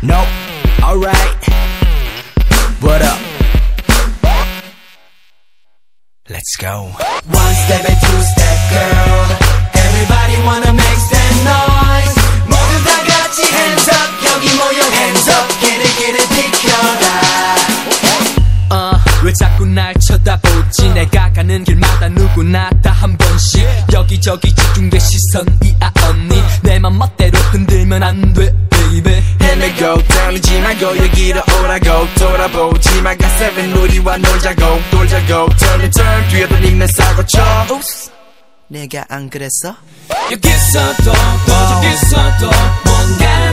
No, alright. What up? Let's go. One step and two step girl Everybody wanna make that noise 모두 다 같이 hands up 여기 모여 hands up it 비켜라 어, 왜 자꾸 날 쳐다보지 내가 가는 길마다 누구나 다 한 번씩 여기저기 집중돼 시선이 말고 여기로 오라고 돌아보지 말고 seven 우리와 놀자고 놀자고. Turn and turn 뒤에돌리면 사고 쳐. 내가 안 그랬어? 여기서도 또 저기서도 뭔가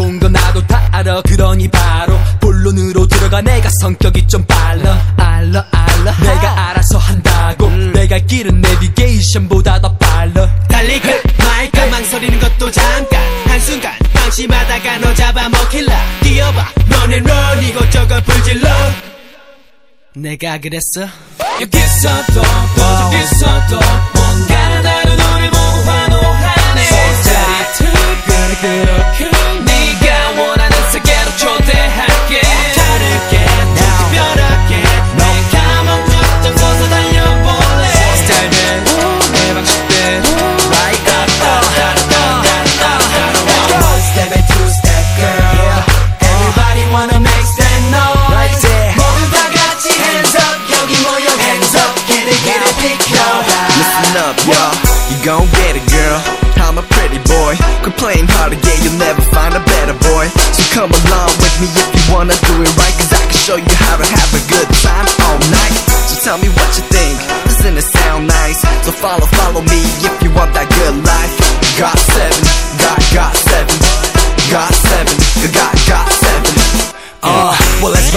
달고 온거 나도 다 알아. 그러니 바로 본론으로 들어가 내가 성격이 좀 빨라. 알라 알라. 내가 알아서 한다고. 내가 길은 내비게이션보다 더 빨라. 달릴까 말까 망설이는 것도 잠깐. 한순간 방심하다가 너 잡아먹힐라. 뛰어봐. 너는 런 이것저것 불질러. 내가 그랬어? 여기서도 또 저기서도 up, y'all. You gon' get it, girl. I'm a pretty boy. Quit playing hard get, you'll never find a better boy. So come along with me if you wanna do it right. Cause I can show you how to have a good time all night. So tell me what you think. Doesn't it sound nice? So follow, follow me if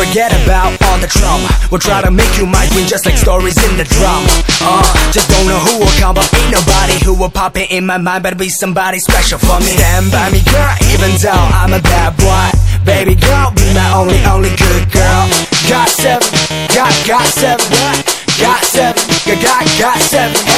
forget about all the trauma. We'll try to make you my queen just like stories in the drama. Uh, just don't know who will come but ain't nobody who will pop it in my mind. Better be somebody special for me. Stand by me girl even though I'm a bad boy. Baby girl be my only only good girl. Got seven, got got seven Got seven, got got got seven